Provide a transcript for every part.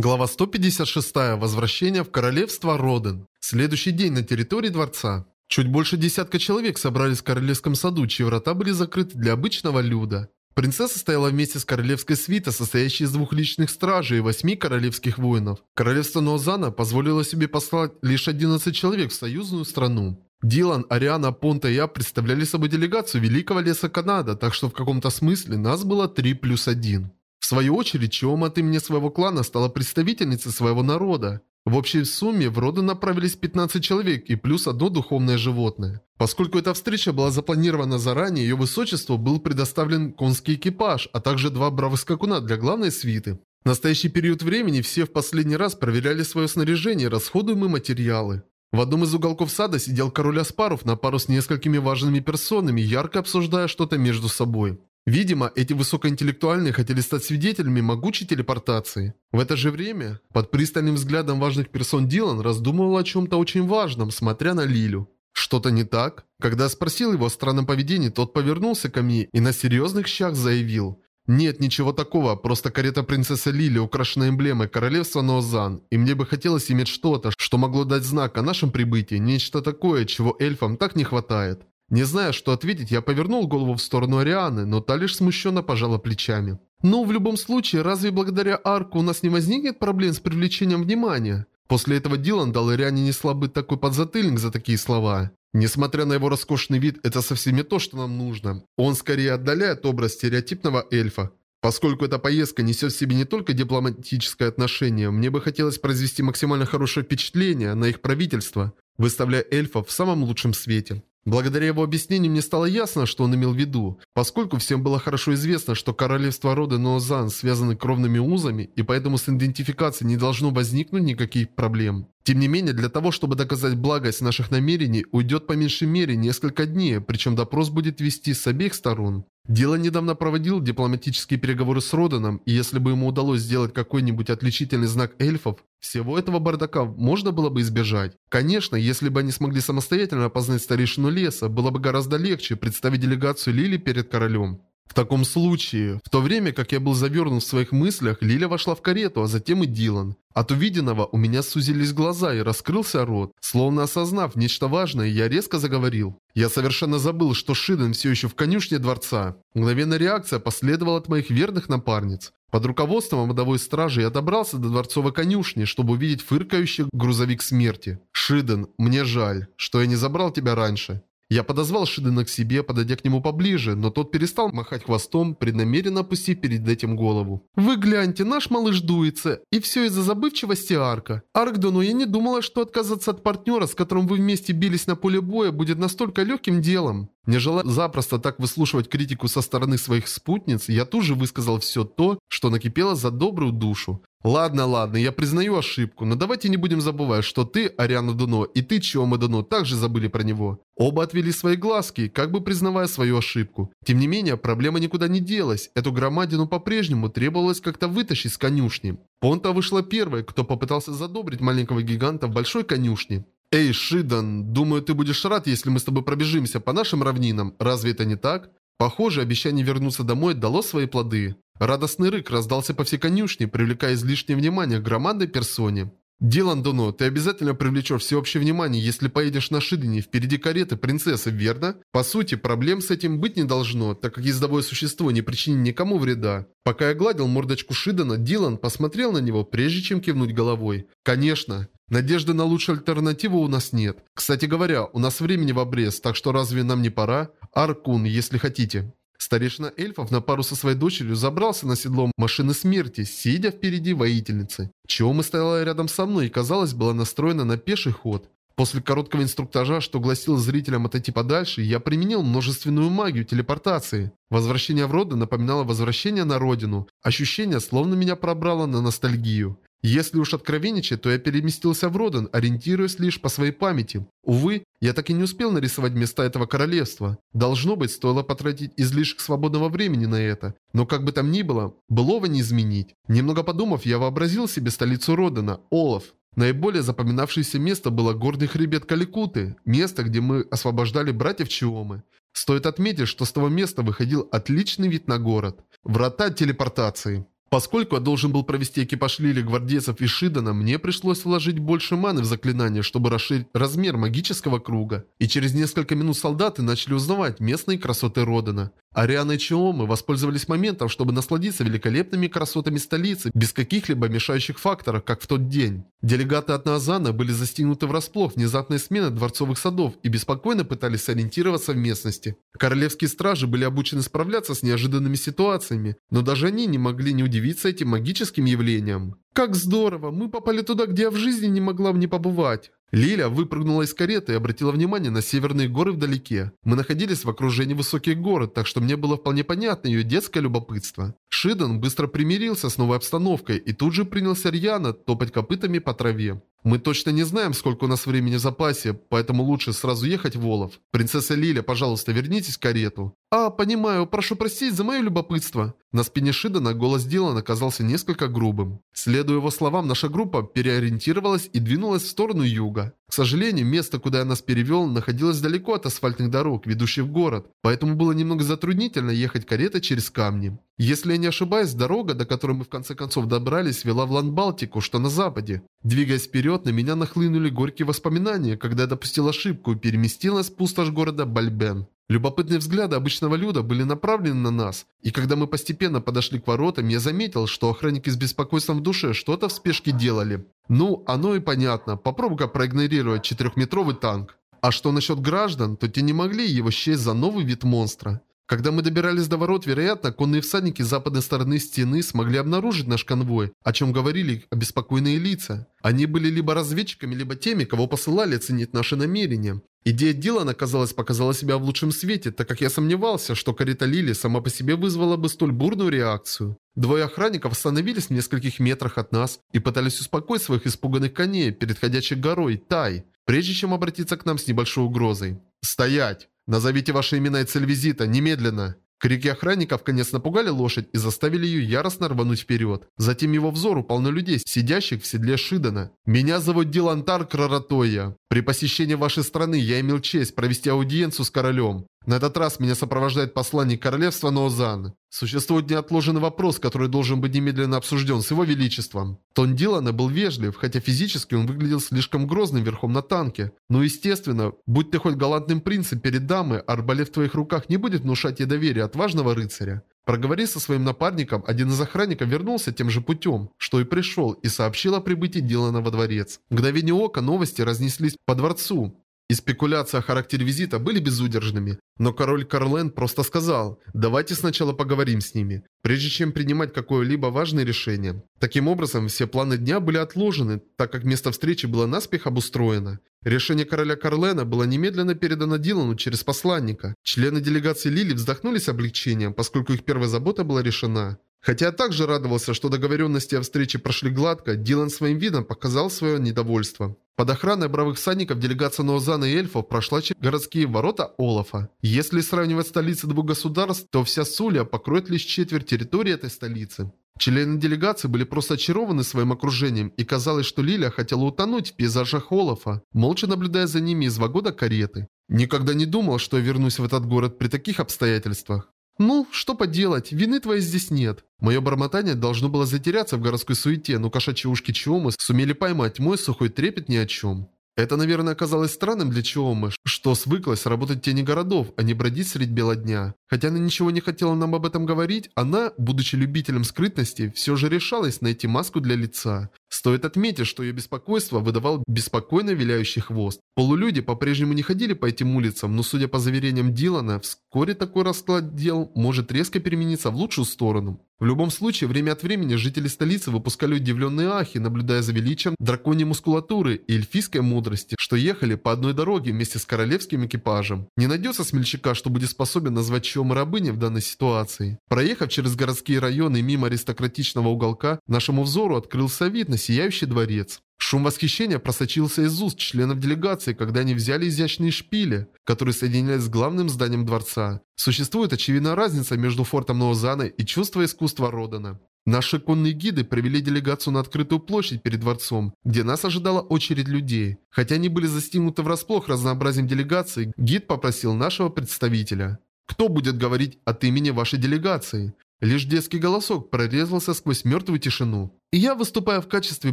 Глава 156. Возвращение в королевство Роден. Следующий день на территории дворца. Чуть больше десятка человек собрались в королевском саду, чьи врата были закрыты для обычного люда. Принцесса стояла вместе с королевской свитой, состоящей из двух личных стражей и восьми королевских воинов. Королевство Ноозана позволило себе послать лишь 11 человек в союзную страну. Дилан, Ариана, Понта и я представляли собой делегацию Великого Леса Канада, так что в каком-то смысле нас было 3 плюс 1. В свою очередь, Чиома от имени своего клана стала представительницей своего народа. В общей сумме в роды направились 15 человек и плюс одно духовное животное. Поскольку эта встреча была запланирована заранее, ее высочеству был предоставлен конский экипаж, а также два бравых скакуна для главной свиты. В настоящий период времени все в последний раз проверяли свое снаряжение расходуемые материалы. В одном из уголков сада сидел король Аспаров на пару с несколькими важными персонами, ярко обсуждая что-то между собой. Видимо, эти высокоинтеллектуальные хотели стать свидетелями могучей телепортации. В это же время, под пристальным взглядом важных персон Дилан раздумывал о чем-то очень важном, смотря на Лилю. Что-то не так? Когда я спросил его о странном поведении, тот повернулся ко мне и на серьезных щах заявил. «Нет, ничего такого, просто карета принцессы Лили, украшенная эмблемой королевства Ноозан, и мне бы хотелось иметь что-то, что могло дать знак о нашем прибытии, нечто такое, чего эльфам так не хватает». Не зная, что ответить, я повернул голову в сторону Арианы, но та лишь смущенно пожала плечами. «Ну, в любом случае, разве благодаря арку у нас не возникнет проблем с привлечением внимания?» После этого Дилан дал Ариане не слабый такой подзатыльник за такие слова. Несмотря на его роскошный вид, это совсем не то, что нам нужно. Он скорее отдаляет образ стереотипного эльфа. Поскольку эта поездка несет в себе не только дипломатическое отношение, мне бы хотелось произвести максимально хорошее впечатление на их правительство, выставляя эльфов в самом лучшем свете. Благодаря его объяснению мне стало ясно, что он имел в виду, поскольку всем было хорошо известно, что королевство рода Ноозан связаны кровными узами, и поэтому с идентификацией не должно возникнуть никаких проблем. Тем не менее, для того, чтобы доказать благость наших намерений, уйдет по меньшей мере несколько дней, причем допрос будет вести с обеих сторон. Дело недавно проводил дипломатические переговоры с Роданом, и если бы ему удалось сделать какой-нибудь отличительный знак эльфов, всего этого бардака можно было бы избежать. Конечно, если бы они смогли самостоятельно опознать старейшину леса, было бы гораздо легче представить делегацию Лили перед королем. В таком случае, в то время как я был завернут в своих мыслях, Лиля вошла в карету, а затем и Дилан. От увиденного у меня сузились глаза и раскрылся рот. Словно осознав нечто важное, я резко заговорил. Я совершенно забыл, что Шиден все еще в конюшне дворца. Мгновенная реакция последовала от моих верных напарниц. Под руководством водовой стражи я добрался до дворцовой конюшни, чтобы увидеть фыркающий грузовик смерти. Шиден, мне жаль, что я не забрал тебя раньше. Я подозвал Шидена к себе, подойдя к нему поближе, но тот перестал махать хвостом, преднамеренно опустив перед этим голову. «Вы гляньте, наш малыш дуется, и все из-за забывчивости Арка. Аркдону, я не думала, что отказаться от партнера, с которым вы вместе бились на поле боя, будет настолько легким делом». Не желая запросто так выслушивать критику со стороны своих спутниц, я тут же высказал все то, что накипело за добрую душу. Ладно, ладно, я признаю ошибку, но давайте не будем забывать, что ты, Ариана Дуно, и ты, Чиома Дуно, также забыли про него. Оба отвели свои глазки, как бы признавая свою ошибку. Тем не менее, проблема никуда не делась. Эту громадину по-прежнему требовалось как-то вытащить с конюшни. Понта вышла первой, кто попытался задобрить маленького гиганта в большой конюшне. «Эй, Шидан, думаю, ты будешь рад, если мы с тобой пробежимся по нашим равнинам. Разве это не так?» Похоже, обещание вернуться домой дало свои плоды. Радостный рык раздался по всей конюшне, привлекая излишнее внимание к громадной персоне. «Дилан Дуно, ты обязательно привлечешь всеобщее внимание, если поедешь на Шидине впереди кареты принцессы, верно? По сути, проблем с этим быть не должно, так как ездовое существо не причинит никому вреда». Пока я гладил мордочку Шидана, Дилан посмотрел на него, прежде чем кивнуть головой. «Конечно. Надежды на лучшую альтернативу у нас нет. Кстати говоря, у нас времени в обрез, так что разве нам не пора? Аркун, если хотите». Старейшина эльфов на пару со своей дочерью забрался на седло машины смерти, сидя впереди воительницы. Чиома стояла рядом со мной и, казалось, была настроена на пеший ход. После короткого инструктажа, что гласил зрителям отойти подальше, я применил множественную магию телепортации. Возвращение в роды напоминало возвращение на родину. Ощущение словно меня пробрало на ностальгию. Если уж откровенничать, то я переместился в Роден, ориентируясь лишь по своей памяти. Увы, я так и не успел нарисовать места этого королевства. Должно быть, стоило потратить излишек свободного времени на это. Но как бы там ни было, былого не изменить. Немного подумав, я вообразил себе столицу Родена, Олаф. Наиболее запоминавшееся место было горный хребет Каликуты, место, где мы освобождали братьев Чиомы. Стоит отметить, что с того места выходил отличный вид на город. Врата телепортации. Поскольку я должен был провести экипаж Лили гвардейцев и Шидана, мне пришлось вложить больше маны в заклинание, чтобы расширить размер магического круга. И через несколько минут солдаты начали узнавать местные красоты Родена. Ариана и Чиомы воспользовались моментом, чтобы насладиться великолепными красотами столицы без каких-либо мешающих факторов, как в тот день. Делегаты от Наазана были застигнуты врасплох внезапной смены дворцовых садов и беспокойно пытались сориентироваться в местности. Королевские стражи были обучены справляться с неожиданными ситуациями, но даже они не могли не удивиться этим магическим явлениям. «Как здорово! Мы попали туда, где я в жизни не могла не побывать!» Лиля выпрыгнула из кареты и обратила внимание на северные горы вдалеке. Мы находились в окружении высоких гор, так что мне было вполне понятно ее детское любопытство. Шидан быстро примирился с новой обстановкой и тут же принялся рьяно топать копытами по траве. Мы точно не знаем, сколько у нас времени в запасе, поэтому лучше сразу ехать в Олов. Принцесса Лиля, пожалуйста, вернитесь в карету. А, понимаю, прошу простить за мое любопытство. На спине Шидана голос Дилана оказался несколько грубым. Следуя его словам, наша группа переориентировалась и двинулась в сторону юга. К сожалению, место, куда я нас перевел, находилось далеко от асфальтных дорог, ведущих в город, поэтому было немного затруднительно ехать каретой через камни. Если я не ошибаюсь, дорога, до которой мы в конце концов добрались, вела в Лан-Балтику, что на западе. Двигаясь вперед, на меня нахлынули горькие воспоминания, когда я допустил ошибку и переместилась в пустошь города Бальбен. Любопытные взгляды обычного люда были направлены на нас, и когда мы постепенно подошли к воротам, я заметил, что охранники с беспокойством в душе что-то в спешке делали. Ну, оно и понятно, попробуй-ка проигнорировать четырехметровый танк. А что насчет граждан, то те не могли его счесть за новый вид монстра. Когда мы добирались до ворот, вероятно, конные всадники с западной стороны стены смогли обнаружить наш конвой, о чем говорили обеспокоенные лица. Они были либо разведчиками, либо теми, кого посылали оценить наши намерения. Идея Дилана, казалось, показала себя в лучшем свете, так как я сомневался, что карета Лили сама по себе вызвала бы столь бурную реакцию. Двое охранников остановились в нескольких метрах от нас и пытались успокоить своих испуганных коней перед ходячей горой Тай, прежде чем обратиться к нам с небольшой угрозой. «Стоять!» «Назовите ваши имена и цель визита, немедленно!» Крики охранников конец напугали лошадь и заставили ее яростно рвануть вперед. Затем его взор упал на людей, сидящих в седле Шидана. «Меня зовут Дилантар Краратоя. При посещении вашей страны я имел честь провести аудиенцию с королем. На этот раз меня сопровождает посланник королевства Ноозан. Существует неотложенный вопрос, который должен быть немедленно обсужден с его величеством. Тон Дилана был вежлив, хотя физически он выглядел слишком грозным верхом на танке. Но естественно, будь ты хоть галантным принцем перед дамой, арбалет в твоих руках не будет внушать ей доверие отважного рыцаря. Проговорив со своим напарником, один из охранников вернулся тем же путем, что и пришел, и сообщил о прибытии Дилана во дворец. В мгновение ока новости разнеслись по дворцу. И спекуляции о характере визита были безудержными. Но король Карлен просто сказал, давайте сначала поговорим с ними, прежде чем принимать какое-либо важное решение. Таким образом, все планы дня были отложены, так как место встречи было наспех обустроено. Решение короля Карлена было немедленно передано Дилану через посланника. Члены делегации Лили вздохнули с облегчением, поскольку их первая забота была решена. Хотя также радовался, что договоренности о встрече прошли гладко, Дилан своим видом показал свое недовольство. Под охраной бравых всадников делегация Ноозана и эльфов прошла через городские ворота Олафа. Если сравнивать столицы двух государств, то вся Сулия покроет лишь четверть территории этой столицы. Члены делегации были просто очарованы своим окружением, и казалось, что Лиля хотела утонуть в пейзажах Олафа, молча наблюдая за ними из вагона кареты. Никогда не думал, что я вернусь в этот город при таких обстоятельствах. «Ну, что поделать, вины твоей здесь нет». Мое бормотание должно было затеряться в городской суете, но кошачьи ушки Чиомы сумели поймать мой сухой трепет ни о чем. Это, наверное, оказалось странным для Чиомы, что свыклась работать в тени городов, а не бродить средь бела дня. Хотя она ничего не хотела нам об этом говорить, она, будучи любителем скрытности, все же решалась найти маску для лица. Стоит отметить, что ее беспокойство выдавал беспокойно виляющий хвост. Полулюди по-прежнему не ходили по этим улицам, но судя по заверениям Дилана, вскоре такой расклад дел может резко перемениться в лучшую сторону. В любом случае, время от времени жители столицы выпускали удивленные ахи, наблюдая за величием драконьей мускулатуры и эльфийской мудрости, что ехали по одной дороге вместе с королевским экипажем. Не найдется смельчака, что будет способен назвать чем рабыней в данной ситуации. Проехав через городские районы мимо аристократичного уголка, нашему взору открылся вид на сияющий дворец. Шум восхищения просочился из уст членов делегации, когда они взяли изящные шпили, которые соединялись с главным зданием дворца. Существует очевидная разница между фортом Ноузана и чувство искусства Родана. Наши конные гиды привели делегацию на открытую площадь перед дворцом, где нас ожидала очередь людей. Хотя они были застигнуты врасплох разнообразием делегаций, гид попросил нашего представителя. Кто будет говорить от имени вашей делегации? Лишь детский голосок прорезался сквозь мертвую тишину. И я выступаю в качестве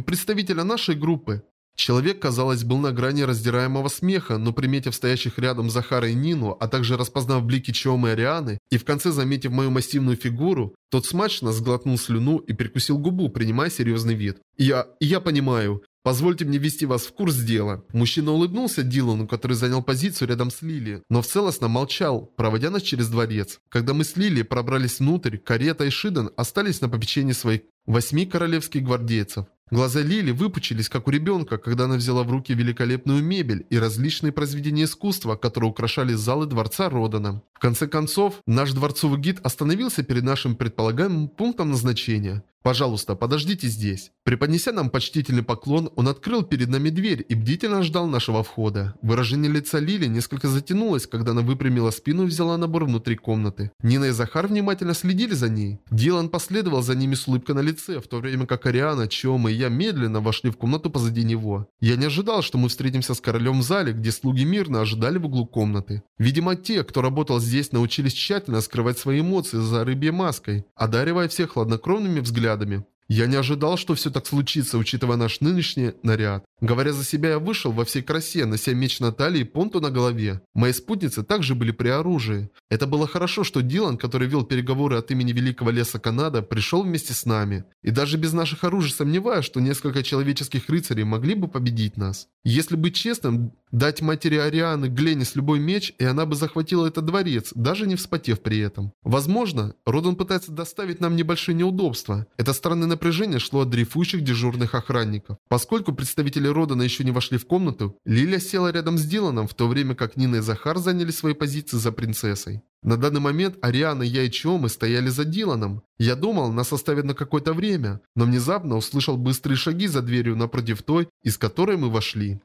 представителя нашей группы. Человек, казалось, был на грани раздираемого смеха, но приметив стоящих рядом Захара и Нину, а также распознав блики Чиомы и Арианы, и в конце заметив мою массивную фигуру, тот смачно сглотнул слюну и прикусил губу, принимая серьезный вид. «Я... я понимаю. Позвольте мне ввести вас в курс дела». Мужчина улыбнулся Дилану, который занял позицию рядом с Лили, но в целостно молчал, проводя нас через дворец. Когда мы с Лили пробрались внутрь, Карета и Шидан остались на попечении своих восьми королевских гвардейцев. Глаза Лили выпучились, как у ребенка, когда она взяла в руки великолепную мебель и различные произведения искусства, которые украшали залы дворца Родана. В конце концов, наш дворцовый гид остановился перед нашим предполагаемым пунктом назначения. «Пожалуйста, подождите здесь». Преподнеся нам почтительный поклон, он открыл перед нами дверь и бдительно ждал нашего входа. Выражение лица Лили несколько затянулось, когда она выпрямила спину и взяла набор внутри комнаты. Нина и Захар внимательно следили за ней. Дилан последовал за ними с улыбкой на лице, в то время как Ариана, Чома и я медленно вошли в комнату позади него. Я не ожидал, что мы встретимся с королем в зале, где слуги мирно ожидали в углу комнаты. Видимо, те, кто работал здесь, научились тщательно скрывать свои эмоции за рыбьей маской, одаривая всех хладнокровными взглядами взглядами. Я не ожидал, что все так случится, учитывая наш нынешний наряд. Говоря за себя, я вышел во всей красе, нося меч на талии и понту на голове. Мои спутницы также были при оружии. Это было хорошо, что Дилан, который вел переговоры от имени Великого Леса Канада, пришел вместе с нами. И даже без наших оружий сомневаюсь, что несколько человеческих рыцарей могли бы победить нас. Если быть честным, дать матери Арианы Гленнис любой меч, и она бы захватила этот дворец, даже не вспотев при этом. Возможно, Родан пытается доставить нам небольшие неудобства. Это странное напряжение шло от дрейфующих дежурных охранников. Поскольку представители Родана еще не вошли в комнату, Лиля села рядом с Диланом, в то время как Нина и Захар заняли свои позиции за принцессой. На данный момент Ариана, я и Чиомы стояли за Диланом. Я думал, нас оставят на какое-то время, но внезапно услышал быстрые шаги за дверью напротив той, из которой мы вошли.